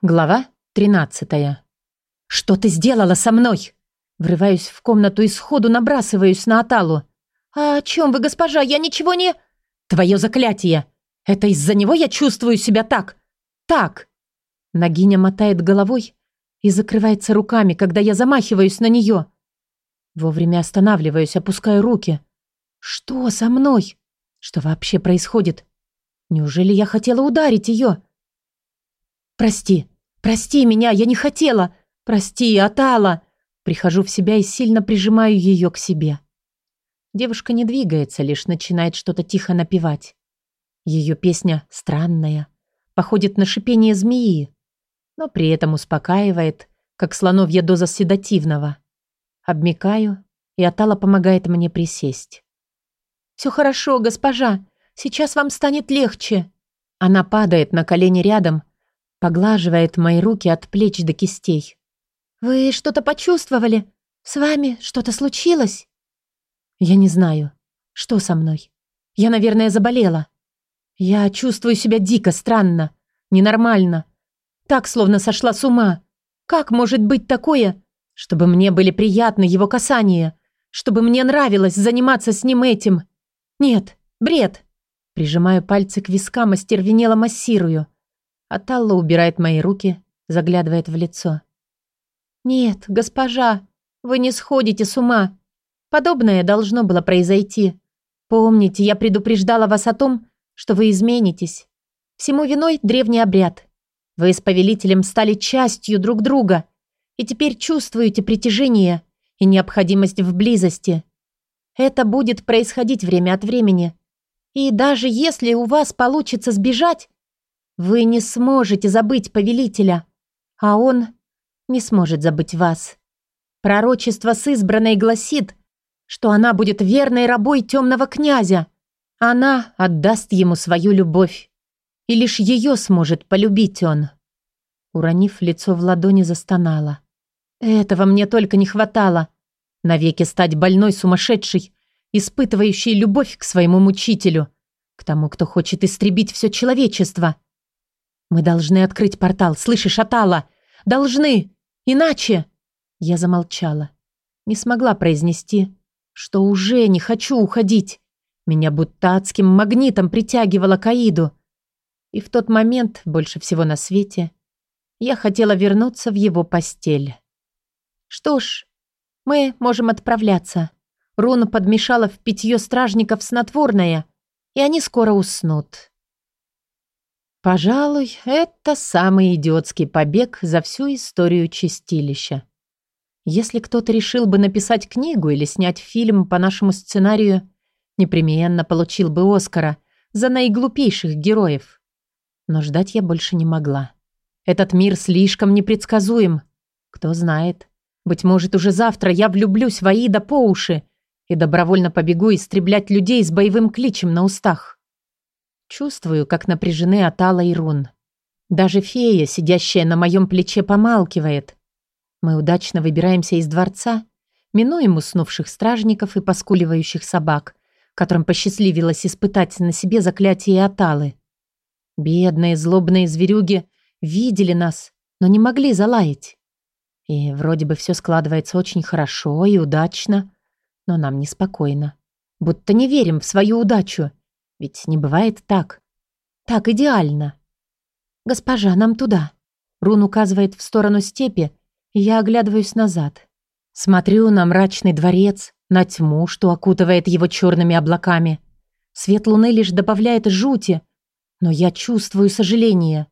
Глава 13. «Что ты сделала со мной?» Врываюсь в комнату и сходу набрасываюсь на Аталу. «А о чем вы, госпожа? Я ничего не...» «Твое заклятие! Это из-за него я чувствую себя так! Так!» Нагиня мотает головой и закрывается руками, когда я замахиваюсь на нее. Вовремя останавливаюсь, опускаю руки. «Что со мной? Что вообще происходит? Неужели я хотела ударить ее?» «Прости, прости меня, я не хотела! Прости, Атала!» Прихожу в себя и сильно прижимаю ее к себе. Девушка не двигается, лишь начинает что-то тихо напевать. Ее песня странная, походит на шипение змеи, но при этом успокаивает, как слоновья доза седативного. Обмикаю, и Атала помогает мне присесть. «Все хорошо, госпожа, сейчас вам станет легче». Она падает на колени рядом, Поглаживает мои руки от плеч до кистей. «Вы что-то почувствовали? С вами что-то случилось?» «Я не знаю. Что со мной? Я, наверное, заболела. Я чувствую себя дико странно, ненормально. Так, словно сошла с ума. Как может быть такое, чтобы мне были приятны его касания, чтобы мне нравилось заниматься с ним этим? Нет, бред!» Прижимаю пальцы к вискам, остервенело массирую. А Талла убирает мои руки, заглядывает в лицо. «Нет, госпожа, вы не сходите с ума. Подобное должно было произойти. Помните, я предупреждала вас о том, что вы изменитесь. Всему виной древний обряд. Вы с повелителем стали частью друг друга и теперь чувствуете притяжение и необходимость в близости. Это будет происходить время от времени. И даже если у вас получится сбежать, вы не сможете забыть повелителя, а он не сможет забыть вас. Пророчество с избранной гласит, что она будет верной рабой темного князя. Она отдаст ему свою любовь, и лишь ее сможет полюбить он. Уронив лицо в ладони, застонала. Этого мне только не хватало. Навеки стать больной сумасшедшей, испытывающей любовь к своему мучителю, к тому, кто хочет истребить все человечество — «Мы должны открыть портал, слышишь, Атала? Должны! Иначе...» Я замолчала. Не смогла произнести, что уже не хочу уходить. Меня будто адским магнитом притягивало к Аиду. И в тот момент, больше всего на свете, я хотела вернуться в его постель. «Что ж, мы можем отправляться». Руна подмешала в питье стражников снотворное, и они скоро уснут. Пожалуй, это самый идиотский побег за всю историю чистилища. Если кто-то решил бы написать книгу или снять фильм по нашему сценарию, непременно получил бы Оскара за наиглупейших героев. Но ждать я больше не могла. Этот мир слишком непредсказуем. Кто знает, быть может, уже завтра я влюблюсь в Аида по уши и добровольно побегу истреблять людей с боевым кличем на устах. Чувствую, как напряжены Атала и Рун. Даже фея, сидящая на моем плече, помалкивает. Мы удачно выбираемся из дворца, минуем уснувших стражников и поскуливающих собак, которым посчастливилось испытать на себе заклятие Аталы. Бедные злобные зверюги видели нас, но не могли залаять. И вроде бы все складывается очень хорошо и удачно, но нам неспокойно. Будто не верим в свою удачу ведь не бывает так. Так идеально. «Госпожа, нам туда». Рун указывает в сторону степи, и я оглядываюсь назад. Смотрю на мрачный дворец, на тьму, что окутывает его черными облаками. Свет луны лишь добавляет жути, но я чувствую сожаление.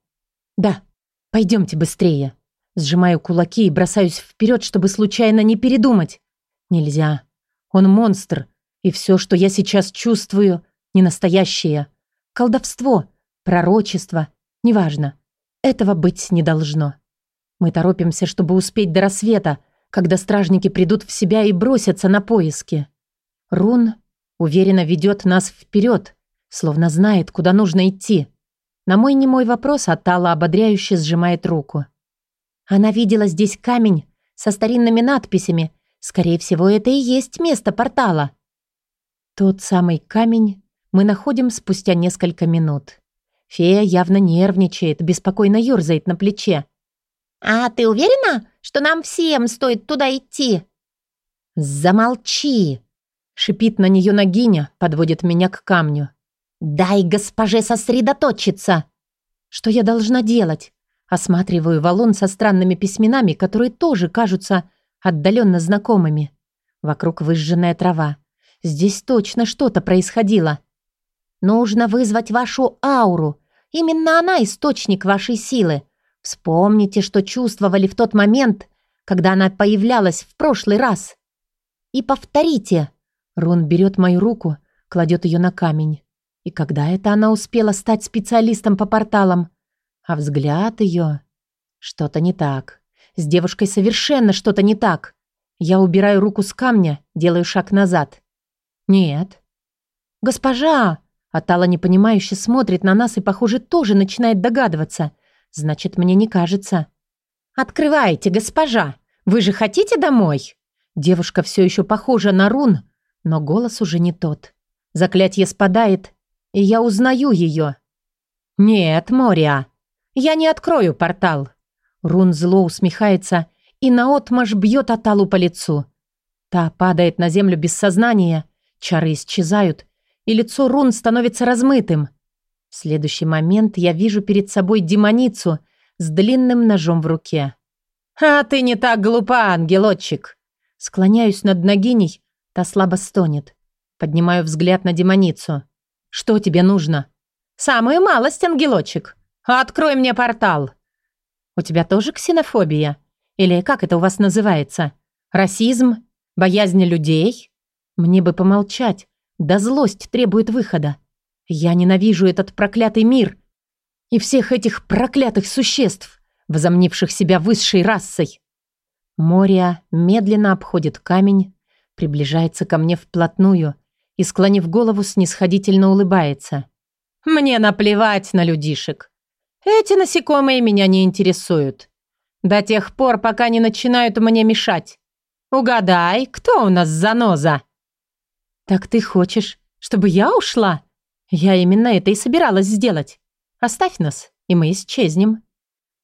«Да, пойдемте быстрее». Сжимаю кулаки и бросаюсь вперед, чтобы случайно не передумать. Нельзя. Он монстр, и все, что я сейчас чувствую, не настоящее. Колдовство, пророчество, неважно. Этого быть не должно. Мы торопимся, чтобы успеть до рассвета, когда стражники придут в себя и бросятся на поиски. Рун уверенно ведет нас вперед, словно знает, куда нужно идти. На мой немой вопрос Атала ободряюще сжимает руку. Она видела здесь камень со старинными надписями. Скорее всего, это и есть место портала. Тот самый камень, мы находим спустя несколько минут. Фея явно нервничает, беспокойно ёрзает на плече. «А ты уверена, что нам всем стоит туда идти?» «Замолчи!» — шипит на нее Нагиня, подводит меня к камню. «Дай госпоже сосредоточиться!» «Что я должна делать?» Осматриваю валун со странными письменами, которые тоже кажутся отдаленно знакомыми. Вокруг выжженная трава. Здесь точно что-то происходило. Нужно вызвать вашу ауру. Именно она источник вашей силы. Вспомните, что чувствовали в тот момент, когда она появлялась в прошлый раз. И повторите. Рун берет мою руку, кладет ее на камень. И когда это она успела стать специалистом по порталам? А взгляд ее... Что-то не так. С девушкой совершенно что-то не так. Я убираю руку с камня, делаю шаг назад. Нет. «Госпожа!» Атала непонимающе смотрит на нас и, похоже, тоже начинает догадываться. Значит, мне не кажется. «Открывайте, госпожа! Вы же хотите домой?» Девушка все еще похожа на рун, но голос уже не тот. Заклятие спадает, и я узнаю ее. «Нет, Мория, я не открою портал». Рун зло усмехается и наотмашь бьет Аталу по лицу. Та падает на землю без сознания, чары исчезают, и лицо Рун становится размытым. В следующий момент я вижу перед собой демоницу с длинным ножом в руке. «А ты не так глупа, ангелочек!» Склоняюсь над Нагиней, та слабо стонет. Поднимаю взгляд на демоницу. «Что тебе нужно?» «Самую малость, ангелочек. Открой мне портал!» «У тебя тоже ксенофобия? Или как это у вас называется? Расизм? Боязнь людей?» Мне бы помолчать, да злость требует выхода. Я ненавижу этот проклятый мир и всех этих проклятых существ, возомнивших себя высшей расой. Мория медленно обходит камень, приближается ко мне вплотную и, склонив голову, снисходительно улыбается. «Мне наплевать на людишек. Эти насекомые меня не интересуют. До тех пор, пока не начинают мне мешать. Угадай, кто у нас заноза?» «Так ты хочешь, чтобы я ушла?» «Я именно это и собиралась сделать. Оставь нас, и мы исчезнем».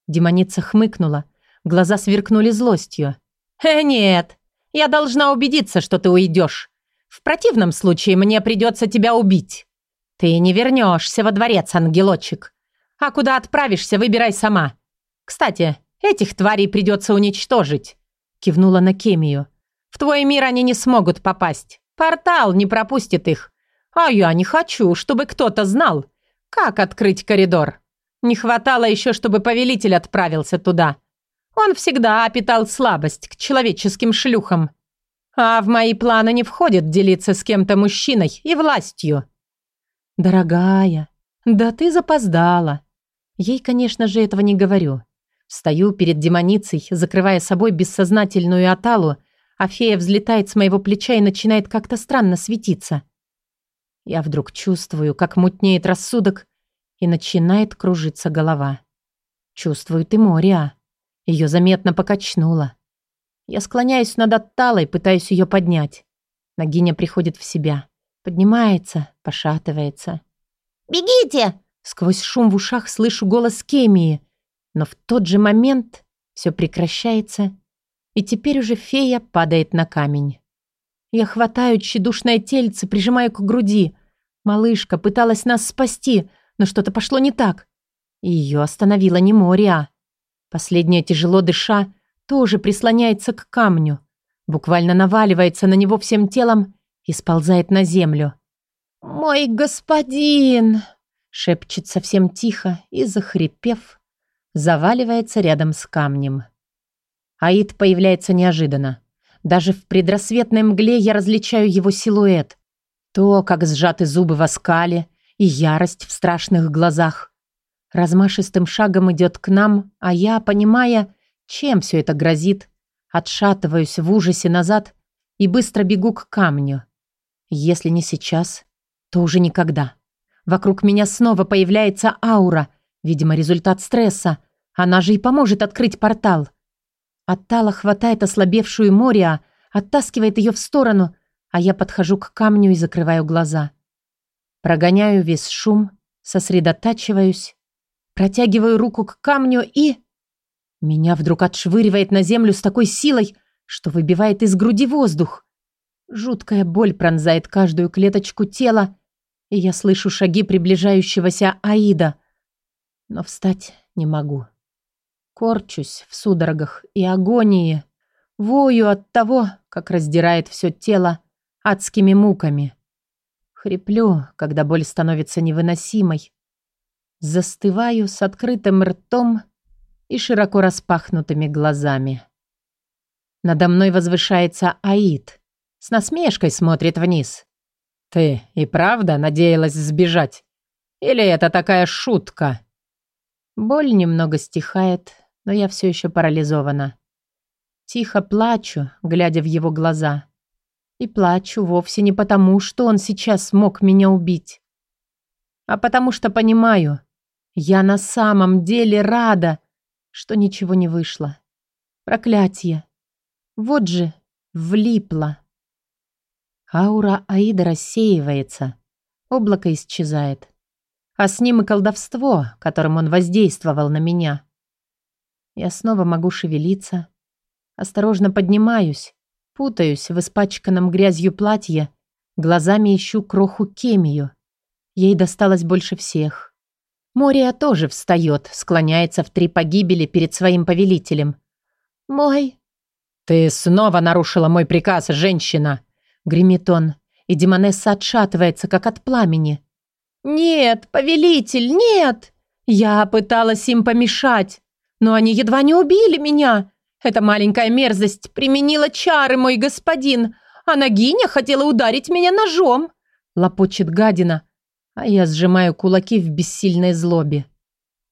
Демоница хмыкнула, глаза сверкнули злостью. «Э, нет, я должна убедиться, что ты уйдешь. В противном случае мне придется тебя убить. Ты не вернешься во дворец, ангелочек. А куда отправишься, выбирай сама. Кстати, этих тварей придется уничтожить», кивнула на Кемию. «В твой мир они не смогут попасть. Портал не пропустит их. А я не хочу, чтобы кто-то знал, как открыть коридор. Не хватало еще, чтобы повелитель отправился туда. Он всегда питал слабость к человеческим шлюхам. А в мои планы не входит делиться с кем-то мужчиной и властью. Дорогая, да ты запоздала. Ей, конечно же, этого не говорю. Стою перед демоницей, закрывая собой бессознательную аталу, а фея взлетает с моего плеча и начинает как-то странно светиться. Я вдруг чувствую, как мутнеет рассудок, и начинает кружиться голова. Чувствует и Мория. Ее заметно покачнуло. Я склоняюсь над Отталой, пытаюсь ее поднять. Нагиня приходит в себя. Поднимается, пошатывается. «Бегите!» Сквозь шум в ушах слышу голос Кемии. Но в тот же момент все прекращается, и теперь уже фея падает на камень. Я хватаю тщедушное тельце, прижимаю к груди. Малышка пыталась нас спасти, но что-то пошло не так. Ее остановила не море, а... Последняя, тяжело дыша, тоже прислоняется к камню. Буквально наваливается на него всем телом и сползает на землю. «Мой господин!» шепчет совсем тихо и, захрипев, заваливается рядом с камнем. Аид появляется неожиданно. Даже в предрассветной мгле я различаю его силуэт. То, как сжаты зубы в оскале, и ярость в страшных глазах. Размашистым шагом идет к нам, а я, понимая, чем все это грозит, отшатываюсь в ужасе назад и быстро бегу к камню. Если не сейчас, то уже никогда. Вокруг меня снова появляется аура, видимо, результат стресса. Она же и поможет открыть портал. Оттала хватает ослабевшую Мориа, оттаскивает ее в сторону, а я подхожу к камню и закрываю глаза. Прогоняю весь шум, сосредотачиваюсь, протягиваю руку к камню и... Меня вдруг отшвыривает на землю с такой силой, что выбивает из груди воздух. Жуткая боль пронзает каждую клеточку тела, и я слышу шаги приближающегося Аида. Но встать не могу. Корчусь в судорогах и агонии, вою от того, как раздирает все тело адскими муками. Хриплю, когда боль становится невыносимой. Застываю с открытым ртом и широко распахнутыми глазами. Надо мной возвышается Аид. С насмешкой смотрит вниз. «Ты и правда надеялась сбежать? Или это такая шутка?» Боль немного стихает, но я все еще парализована. Тихо плачу, глядя в его глаза. И плачу вовсе не потому, что он сейчас мог меня убить, а потому что понимаю, я на самом деле рада, что ничего не вышло. Проклятие. Вот же, влипла. Аура Аида рассеивается, облако исчезает. А с ним и колдовство, которым он воздействовал на меня. Я снова могу шевелиться. Осторожно поднимаюсь, путаюсь в испачканном грязью платье, глазами ищу кроху Кемию. Ей досталось больше всех. Мория тоже встает, склоняется в три погибели перед своим повелителем. «Мой...» «Ты снова нарушила мой приказ, женщина!» — гремит он, и Демонесса отшатывается, как от пламени. «Нет, повелитель, нет! Я пыталась им помешать, но они едва не убили меня. Эта маленькая мерзость применила чары, мой господин, а Нагиня хотела ударить меня ножом!» Лопочет гадина, а я сжимаю кулаки в бессильной злобе.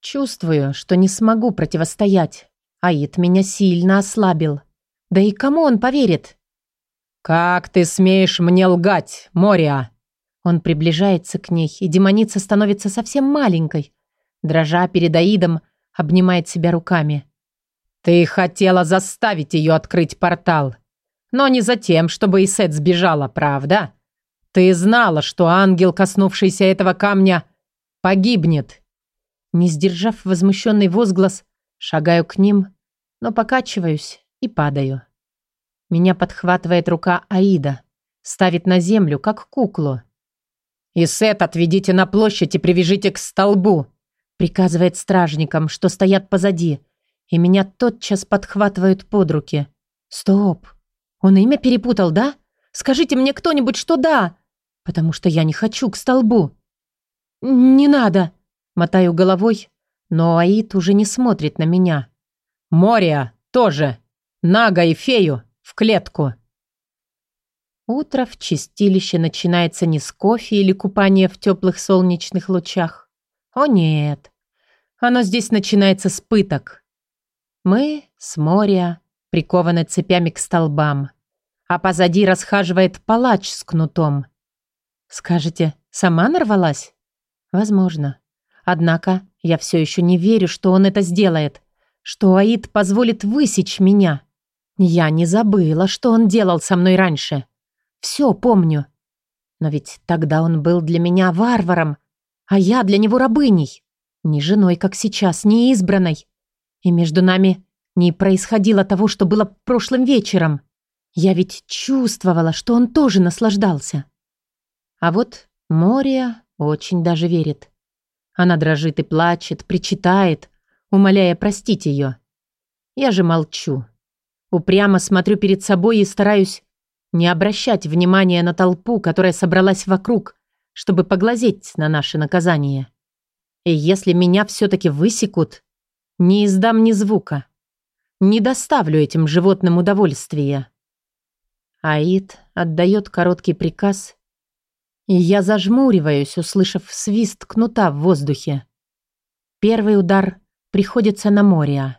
Чувствую, что не смогу противостоять. Аид меня сильно ослабил. Да и кому он поверит? «Как ты смеешь мне лгать, Мория?» Он приближается к ней, и демоница становится совсем маленькой. Дрожа перед Аидом, обнимает себя руками. «Ты хотела заставить ее открыть портал, но не за тем, чтобы Исет сбежала, правда? Ты знала, что ангел, коснувшийся этого камня, погибнет». Не сдержав возмущенный возглас, шагаю к ним, но покачиваюсь и падаю. Меня подхватывает рука Аида, ставит на землю, как куклу. «Исет отведите на площадь и привяжите к столбу», приказывает стражникам, что стоят позади, и меня тотчас подхватывают под руки. «Стоп! Он имя перепутал, да? Скажите мне кто-нибудь, что да, потому что я не хочу к столбу». «Не надо!» — мотаю головой, но Аид уже не смотрит на меня. «Мория тоже! Нага и фею в клетку!» Утро в чистилище начинается не с кофе или купания в теплых солнечных лучах. О нет, оно здесь начинается с пыток. Мы с моря прикованы цепями к столбам, а позади расхаживает палач с кнутом. Скажете, сама нарвалась? Возможно. Однако я все еще не верю, что он это сделает, что Аид позволит высечь меня. Я не забыла, что он делал со мной раньше. Все помню. Но ведь тогда он был для меня варваром, а я для него рабыней. Не женой, как сейчас, не избранной. И между нами не происходило того, что было прошлым вечером. Я ведь чувствовала, что он тоже наслаждался. А вот Мория очень даже верит. Она дрожит и плачет, причитает, умоляя простить ее. Я же молчу. Упрямо смотрю перед собой и стараюсь не обращать внимания на толпу, которая собралась вокруг, чтобы поглазеть на наше наказание. И если меня все-таки высекут, не издам ни звука. Не доставлю этим животным удовольствия. Аид отдает короткий приказ, и я зажмуриваюсь, услышав свист кнута в воздухе. Первый удар приходится на Мория.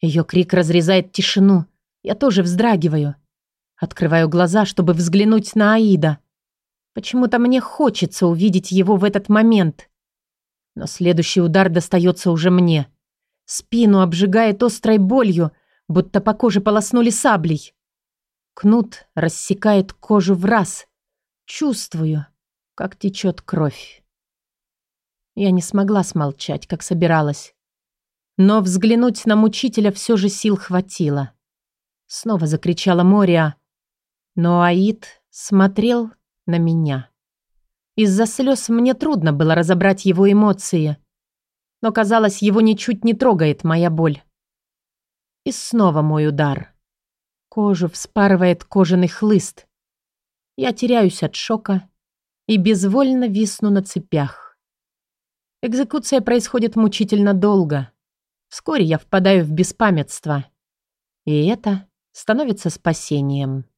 Ее крик разрезает тишину. Я тоже вздрагиваю. Открываю глаза, чтобы взглянуть на Аида. Почему-то мне хочется увидеть его в этот момент. Но следующий удар достается уже мне. Спину обжигает острой болью, будто по коже полоснули саблей. Кнут рассекает кожу в раз. Чувствую, как течет кровь. Я не смогла смолчать, как собиралась. Но взглянуть на мучителя все же сил хватило. Снова закричала Мория, но Аид смотрел на меня. Из-за слез мне трудно было разобрать его эмоции, но, казалось, его ничуть не трогает моя боль. И снова мой удар. Кожу вспарывает кожаный хлыст. Я теряюсь от шока и безвольно висну на цепях. Экзекуция происходит мучительно долго. Вскоре я впадаю в беспамятство. И это становится спасением.